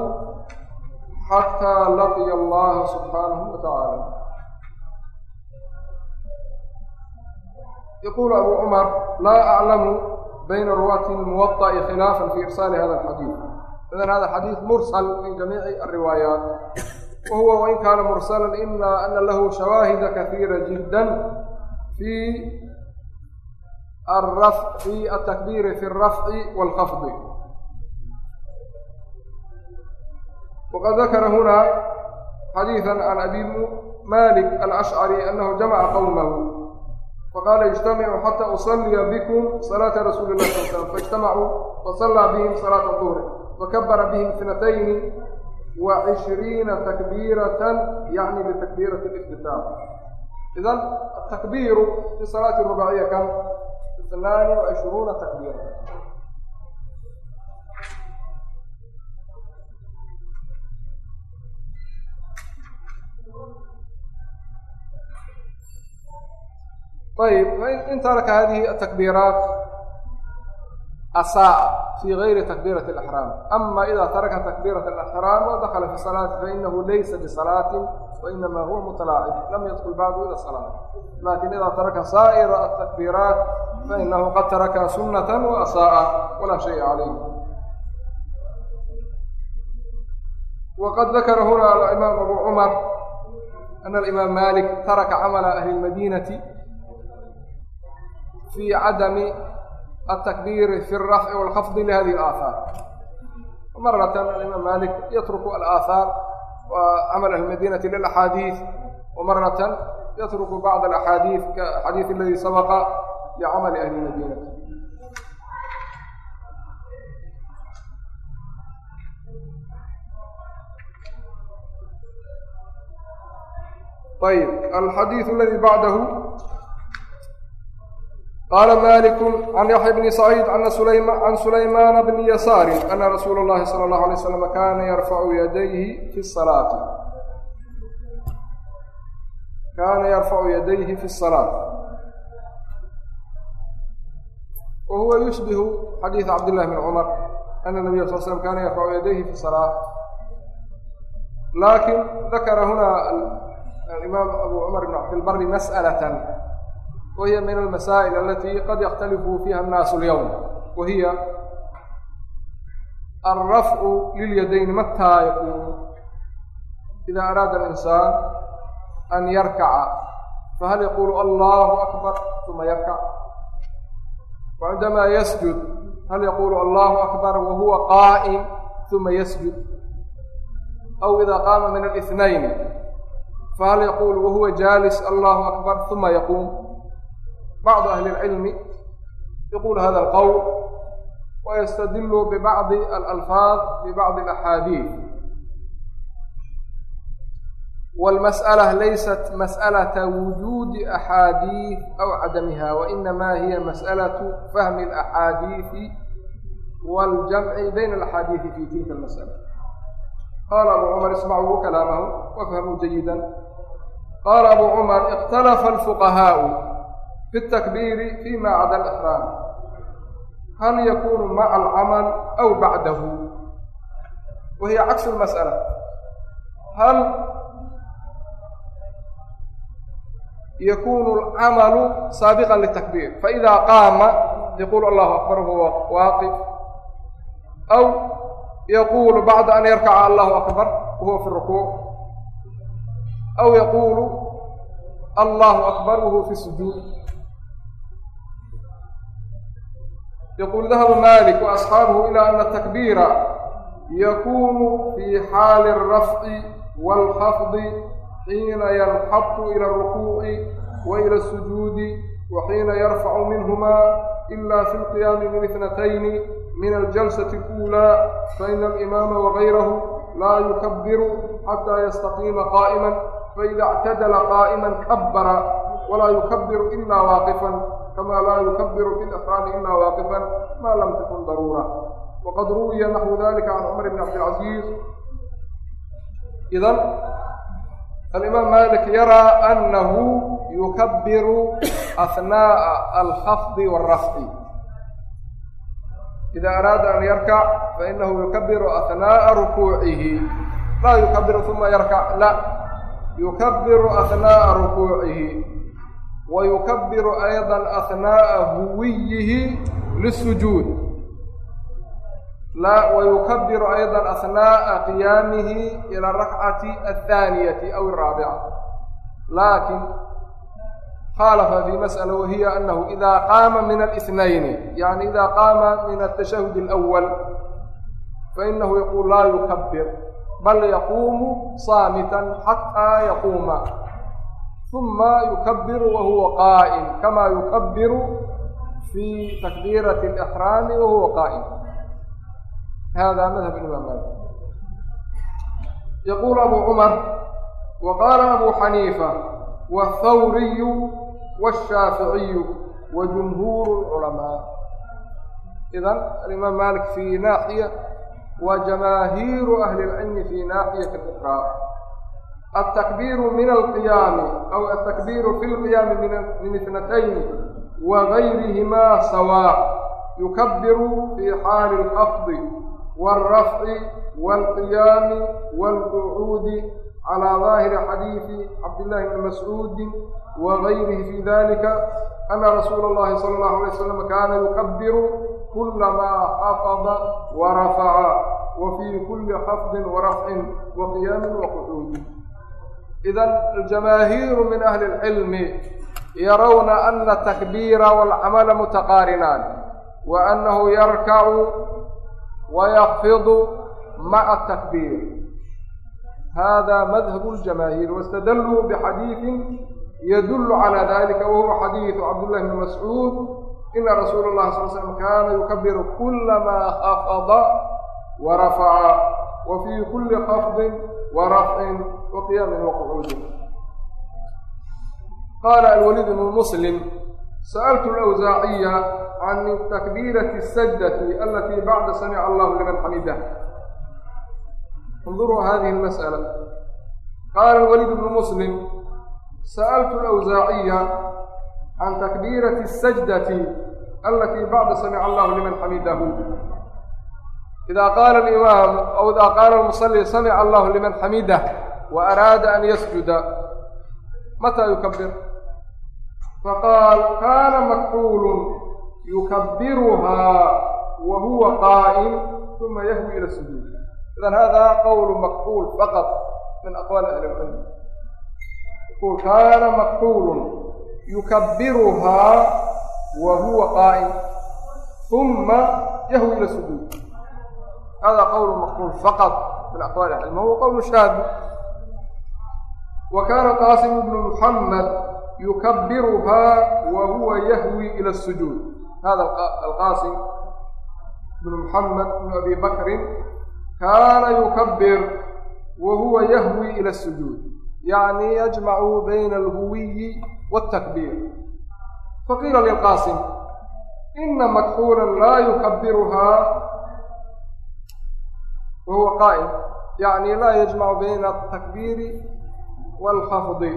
xataa laqiya allaha subxaanahu wa tacaala yaqulu abu cumar laa aclamu bayna ruwaati muwaطa'i khilaafan fii irsaali hada alxadiid idan hada xadiid mursal min jamiici alriwaayaat wa huwa wain kaana mursalan ila ana lahu shawaahida kaiira jiddan fii fii atakbiiri fi alrafci waalkhafdi waqad dakara huna xadiiثa can abi malik alashcari anahu jamaca qowmahu faqala ijtamicuu xata usaliya bikum salaata rasuuli lah sal slam faاجtamacuu fasallaa bihim salaata duhri fakabara bihim اtnatayni wa cishriina takbiiratan yacni bitakbiirati اliftitaax idan atakbiiru fi salaati rubaciya kam itnaani wa cishruuna takbiira ayb in taraka hadihi atakbiiraat asaa'a fi gayri takbiirati اlaxraam ama ida taraka takbiirat alaxraam wadakala fi salaati fainahu laysa bisalaatin wainama huwa mutalaacib lam yadkul bacdu ila salaa laakiin ida taraka saa'ira atakbiiraat fainahu qad taraka sunata waasaa'a walaa shaya calayh waqad dakara huna alimaam abu cumar ana alimaam malik taraka camala ahli اlmadinati fii cadami atakbiiri fi rafci walkhafdi lihadihi alaahaar maratan alimaam malik yatruku alaahaar wa camal ahlimadiinati lilaxaadiis wamaratan yatruku bacd alaxaadiis kaaxadiis aladii sabaqa licamali ahli madiinati ayb alxadiiu aladii bacdahu qala maliku can yaxya bni saciid can sulaymaana bni yasaarin ana rasuula اllahi salى اllahu alay slam kaana yarfacu yadayhi fi salaati kaana yarfacu yadayhi fi salaat wa huwa yushbihu xadiida cabdillahi bn cumar ana nabiya sal slam kaana yarfacu yadayhi fi salaa laakin dakara huna alimaam abu cumar bn cabdilbari mas'alatan wahiya min almasaa'il alatii qad yakhtalifu fiiha annaasu alyowm wa hiya alrafcu lilyadayn mataa yaquunu ida araada alinsaan an yarkaca fahal yaquulu allahu akbar uma yarkac wa cindamaa yasjud hal yaquulu allahu akbar wa huwa qaa'im uma yasjud aw ida qaama min alihnayn fahal yaquulu wa huwa jaalis allahu akbar uma yaquum bacdu ahli اlcilmi yaqulu hada alqowl wa yastadilu bibacdi alalfaad bibacdi alaxaadiid wاlmasأla laysat masأlaةa wujuudi axaadiid aw cadamiha wainama hiya masأlaةu fahmi اlaxaadiidi waاljamci bayna alaxaadiidi fi tilka اlmasأla qaala abu cumar ismacuu kalaamahu wafhamu jayida qaala abu cumar اkhtalafa اlfuqahaau fi اtakbiiri fima cada alixraam hal yakunu maca alcamal aw bacdahu wa hiya caksu lmas'ala hal yakunu alcamalu saabiqan litakbiir faida qaama yaqulu allahu akbar huwa waaqif aw yaqulu bacda an yarkaca allahu akbar wahuwa fi rukuuc aw yaqulu allahu akbar wahuwa fi sujuud yaqul dahaba malik waasxaabuhu ila ana atakbiira yakunu fi xaali alrafci waalkhafdi xiina yanxatu ila alrukuuci wa ila asujuudi wa xiina yarfacu minhuma ila fi lqiyaami min itnatayni min aljalsati اluulaa faina alimaama wagayrahu laa yukabiru xataa yastaqiima qaa'ima faida اctadala qaa'ima kabara walaa yukabiru kamaa laa yukabiru fi lafcaali ilaa waaqifan maa lam takun daruura waqad ruwiya naxwu dalika can cumar bn cabdilcasiis idan alimaam malik yaraa anahu yukabiru asnaaa alkhafdi wاrafci ida araada an yarkac fainahu yukabiru asnaaa rukuucihi laa yukabiru uma yarkac la yukabiru asnaaa rukuucihi wa yukabiru ayضa ahnaaءa huwiyihi lisujuud la wayukabiru ayضa ahnaaءa qiyaamihi ila arakcati athaaniyati aw araabica lakin khalafa fi masأla wahiya anahu ida qaama min الاثنayni yani ida qaama min التashahud الأwl fainahu yaqul laa yukabir bal yaquumu saamita xatىa uma yukabiru wahuwa qaa'im kama yukabiru fi takbiirati alixraami wahuwa qaa'im hada madhab imam malik yaquul abu cumar wa qaala abu xaniifa wahawriyu washaaficiyu wa jumhuuru lculamaa idan alimaam malik fi naaxiya wa jamaahiiru ahli lcilmi fi naaxiyati aliqraa التكبير من القيام أو التكبير في القيام من اثنتين وغيرهما سواء يكبر في حال الخفض والرفع والقيام والقعود على ظاهر حديث عبد الله بن مسعود وغيره في ذلك أن رسول الله صلى الله عليه وسلم كان يكبر كلما خفض ورفع وفي كل خفض ورفع وقيام وقعود idan aljamaahiiru min ahli اlcilmi yarawna ana atakbiira wاlcamala mutaqaarinaan wa anahu yarkacu wayakfidu maca atakbiir hada madhabu اljamaahiir wاstadaluu bixadiidin yadulu calى dalika wahuwa xadiidu cabdullahi bni mascuud ina rasuula اllahi sal slam kana yukabiru kulamaa khafada warafaca wa fii kulli khafdin wa rafcin wa qiyaamin wa qucuudin qaala alwaliid bnu muslim sa'altu alawsaaciya can takbiirati asajdati alatii bacda samica allahu liman xamidah اnduruu hadihi اlmasأala qaala alwaliid bnu muslim sa'altu alawsaaciya can takbiirati asajdati alatii bacda samica allahu liman xamidahu idaa qaala alimaamu aw idaa qaala almusalli samica allahu liman xamidah wa araada an yasjuda mataa yukabir faqaal kaana makxuulun yukabiruhaa wa huwa qaa'im uma yahwi ila sujuud idan hada qowlu makxuul faqad min aqwaali ahli lcilm yaqul kaana makxuulun yukabiruhaa wa huwa qaa'im uma yahwi ila sujuud hada qowl makxuul faqad min aqwaali ahli cilm wahuwa qowl shaad wa kana qaasim bnu muxamed yukabiruhaa wa huwa yahwi ila sujuud hada alqaasim bnu muxamed bnu abi bakrin kaana yukabir wa huwa yahwi ila asujuud yacni yajmacu bayna alhuwiyi wاtakbiir faqiila lilqaasim ina makxuulan laa yukabiruhaa wahuwa qaa'im yacni laa yajmacu bayna atakbiiri waalkhafdi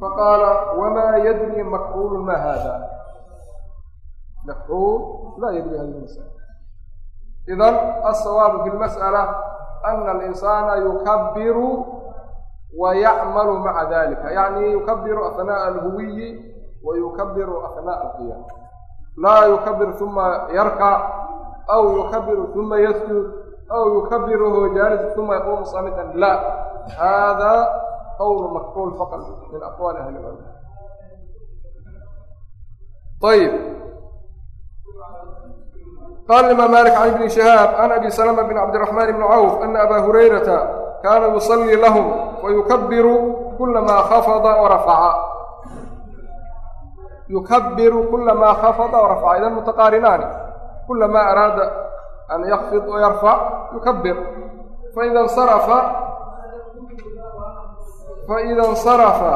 faqaala wamaa yadri makxuulu ma hada makxuul laa yadri hadi masala idan alsawaabu fi lmas'ala ana alinsaana yukabiru ويعمل مع ذلك يعني يكبر أثناء الهوي ويكبر أثناء القيام لا يكبر ثم يركع أو يكبر ثم يسجد aw yukabiruhu jaalis uma yaquumu saamitan laa haadaa qowl makruul faqad min aqwaali ahli cilmi ayib qaala imaam malik can ibni shihaab can abi salama bin cabdiraxmaan bni cawf ana abaa hurayrata kaana yusallii lahum wayukabiru kulamaa khafada warafaca yukabiru kulamaa khafada warafaca idan mutaqaarinaani kulamaa araada an yakfid yarfac yukabir faida nsarafa faida insarafa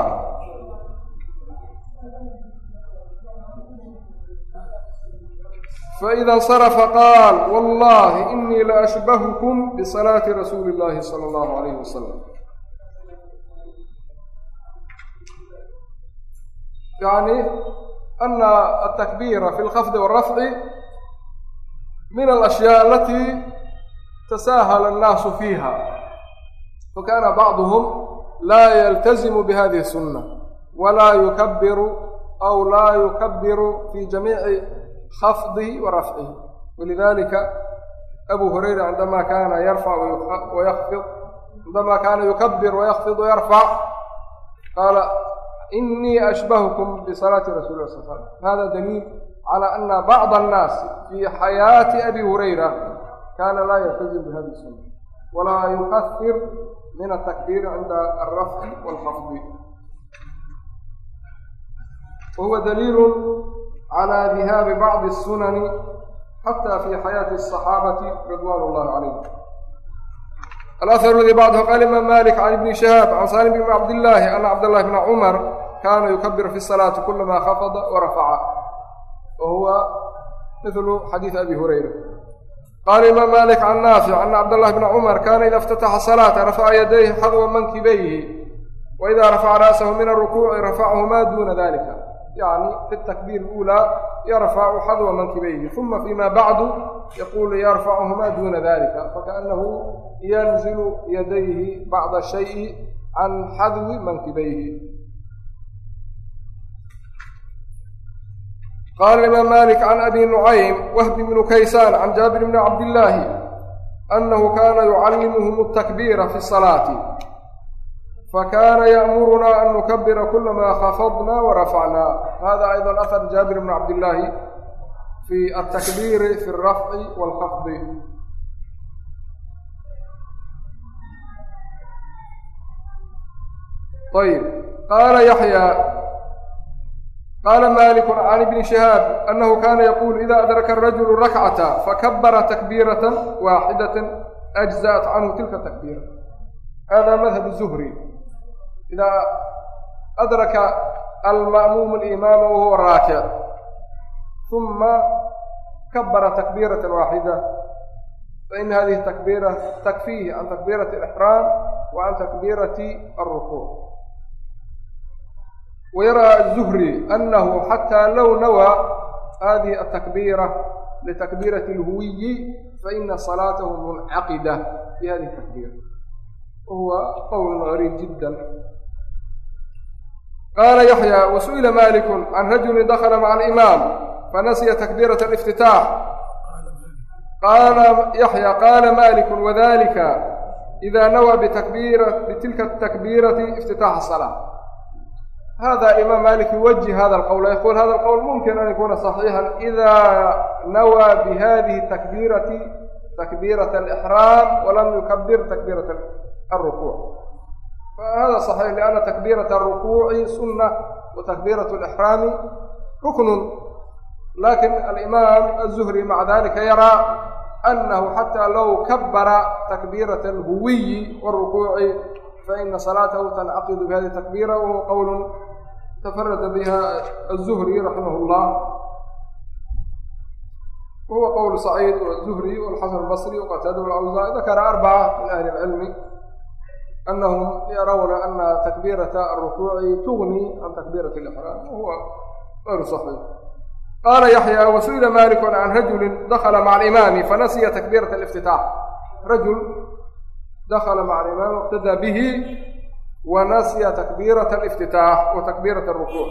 faida insarafa qaal wallahi inii la ashbahkum bisalaati rasuuli اllahi sala allahu alayhi wasalam yani ana atakbiira fi lkhafdi wاrafci min alashyaa alatii tasaahala annaasu fiiha fakana bacduhum laa yaltazimu bihadihi sunna walaa yukabiru aw laa yukabiru fi jamiici khafdihi wa rafcihi walidalika abu hurayra cindamaa kaana yarfac wayakfid cindamaa kaana yukabir wayakfid wayarfac qaala inii ashbahkum bisalaati rasuli la sal slm hada daliil هذا دليل على أن بعض الناس في حياة أبي هريرة كان لا يلتزم بهذه السنة ولا يكثر من التكبير عند الرفع والخفض وهو دليل على ذهاب بعض السنن حتى في حياة الصحابة رضوان الله عليهم الأثر الذي بعده قال الإمام مالك عن ابن شهاب عن سالم بن عبد الله أن عبد الله بن عمر كان يكبر في الصلاة كلما خفض ورفع وهو مثل حديث أبي هريرة قال الإمام مالك عن نافع أن عبد الله بن عمر كان إذا افتتح الصلاة رفع يديه حذو منكبيه وإذا رفع رأسه من الركوع رفعهما دون ذلك يعني في التكبير الأولى يرفع حذو منكبيه ثم فيما بعد يقول يرفعهما دون ذلك فكأنه ينزل يديه بعض الشيء qaala imaam malik can abi nucaym wahbi bnu kaysaan can jaabir bni cabdillaahi annahu kaana yucallimuhum altakbiira fi salaati fakaana yaamurunaa an nukabira kulamaa khafadnaa warafacnaa hada ayda ahar jaabir bni cabdillaahi fi altakbiiri fi alrafci waalkhafdi ayb qaala yaxyaa الرفع والخفض طيب قال يحيى قال مالك عن ابن شهاب أنه كان يقول إذا أدرك الرجل ركعة فكبر تكبيرة واحدة أجزأت عنه تلك التكبيرة هذا مذهب الزهري إذا أدرك المأموم الإمام وهو راكع ثم كبر تكبيرة واحدة فإن هذه التكبيرة تكفيه عن تكبيرة wayaraa azuhri annahu xataa low nawaa haadihi atakbiira litakbiirati lhuwiyi faina salaatahu muncaqida bi hadihi takbiira wahuwa qowl gariib jidda qaala yaxya wasu'ila malikun can rajuli dakala maca alimaam fanasiya takbiirat aliftitaax qaala yaxya qaala malikun wadalika ida nawaa bitakbiira bitilka takbiirati iftitaaxa asalaa hada imaam maliki wajhi hada alqowl yaqul hada alqowl mumkin an yakuna صaxiixan ida nawaa bihadihi takbirati takbirat alixraam walam yukabir takbirat alrukuuc hada صaxiix lianna takbirat alrukuuci sunna wa takbirat alixraami ruknun laakiin alimaam azuhri maca dalika yaraa anahu xataa low kabara takbirat alhuwiyi wاrukuuci faina salaatahu tancaqidu bihadi takbira wahuwa qowl تفرد بها الزهري رحمه الله وهو قول سعيد والزهري والحسن البصري وقتاده والأوزاعي ذكر أربعة من أهل العلم أنهم يرون أن تكبيرة الركوع تغني عن تكبيرة الإحرام وهو غير صحيح قال يحيى وسئل مالك عن رجل دخل مع الإمام فنسي تكبيرة الافتتاح رجل دخل مع الإمام واقتدى به ونسي تكبيرة الافتتاح وتكبيرة الركوع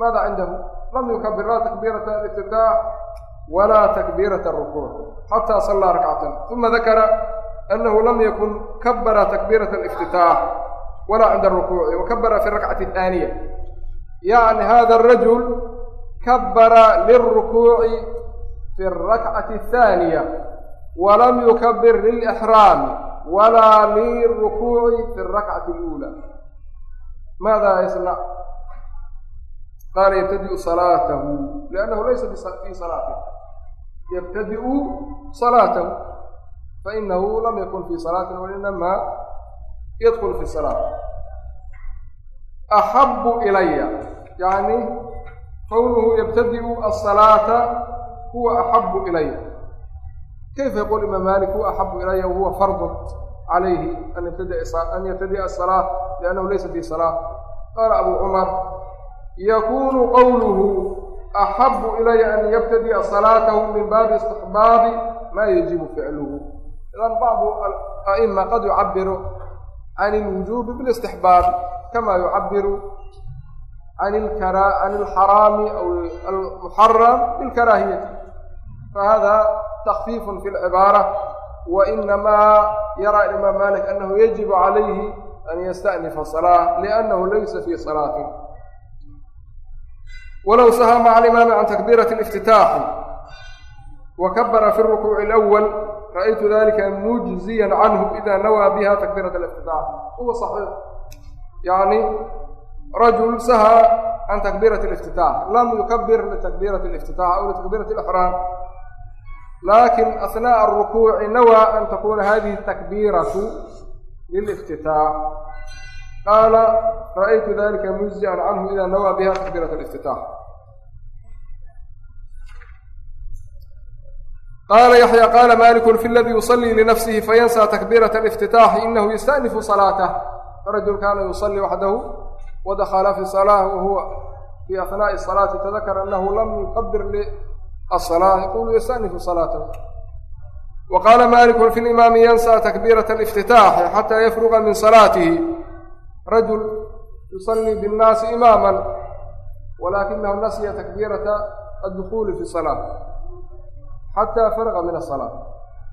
ماذا عنده؟ لم يكبر لا تكبيرة الافتتاح ولا تكبيرة الركوع حتى صلى ركعة ثم ذكر أنه لم يكن كبر تكبيرة الافتتاح ولا عند الركوع وكبر في الركعة الثانية يعني هذا الرجل كبر للركوع في الركعة الثانية ولم يكبر للإحرام walaa lirukuuci fi rakcati اluulaa maadaa isna qaala yabtadiu salaatahu liannahu laysa fii salaati yabtadiu salaatahu fainahu lam yakun fii salaatin wainama yadkul fi salaa axabu ilaya yani qowluhu yabtadiu asalaata huwa axabu ilaya kayfa yaqul imaam malik huwa axabu ilaya wahuwa fardun calayhi an yabtadi'a asalaa liannahu laysa fii salaa qaala abu cumar yakunu qowluhu axabu ilaya an yabtadi'a salaatahu min baabi istixbaabi maa yajibu ficluhu idan bacdu a'ima qad yucabiru can ilwujuubi bilistixbaab kama yucabiru can alxaraami aw almuxaram bilkaraahiyati fahada takfiifun fi lcibaara wainamaa yara imaam malik anahu yajibu calayhi an yasta'nifa salaa liannahu laysa fi salaatin wlow sahى mca alimaami can takbiiraة اliftitaaxi wa kabara fi الrukuuci اlأwal ra'aytu dalika mujziya canhu ida nawaa biha takbiiraة اliftitaax huwa صaxiix yani rajul saha can takbiiraة اliftitaax lam yukabir litakbiiraة اliftitaax aw litakbiiraة اlإxraam lakin asnaaء الrukuuci nawaa an takuna hadihi takbiiraةu liliftitaax qaala ra'aytu dalika mujziyan canhu ida nawaa biha takbiiraة اliftitaax qaala yaxya qaala maliku fi ladi yusalii linafsihi fayansaa takbiiraة اliftitaaxi inahu yasta'nifu salaatah rajul kaana yusalii waxdahu wadakala fi salaa wahuwa fi ahnaaءi الsalaati tadakara anahu lam yukabir liلsalaa yaqulu yasta'nifu salaatahu wa qaala maliku fi limaami yansaa takbiiraة اliftitaaxi xataa yafruga min salaatihi rajul yusalii biاnnaasi imaama walakinahu nasya takbiirata addukuuli fi salaa xata farqa min asalaa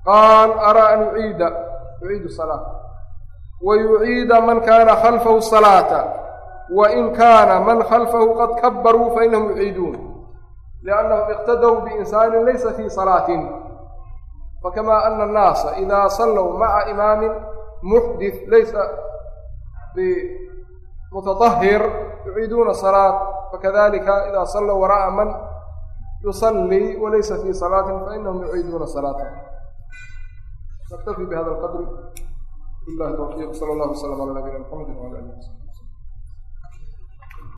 qaal araa an yuciida yuciidu salaa wa yuciida man kaana khalfahu salaata wa in kaana man khalfahu qad kabaruu fainahum yuciiduun liannahum iqtadaw biinsaanin laysa fii salaatin fakama ana annaasa ida sallow maca imaamin muxdith laysa bimutaطahir yuciiduuna salaat fakadalika ida sallow wara'a man yusalii walaysa fii salaatin fainahum yuciiduuna salaata naktafi bihada alqadri billahi tawfiiq sala allah wasalam ala nabiyina mxamedi wala alihi wasalam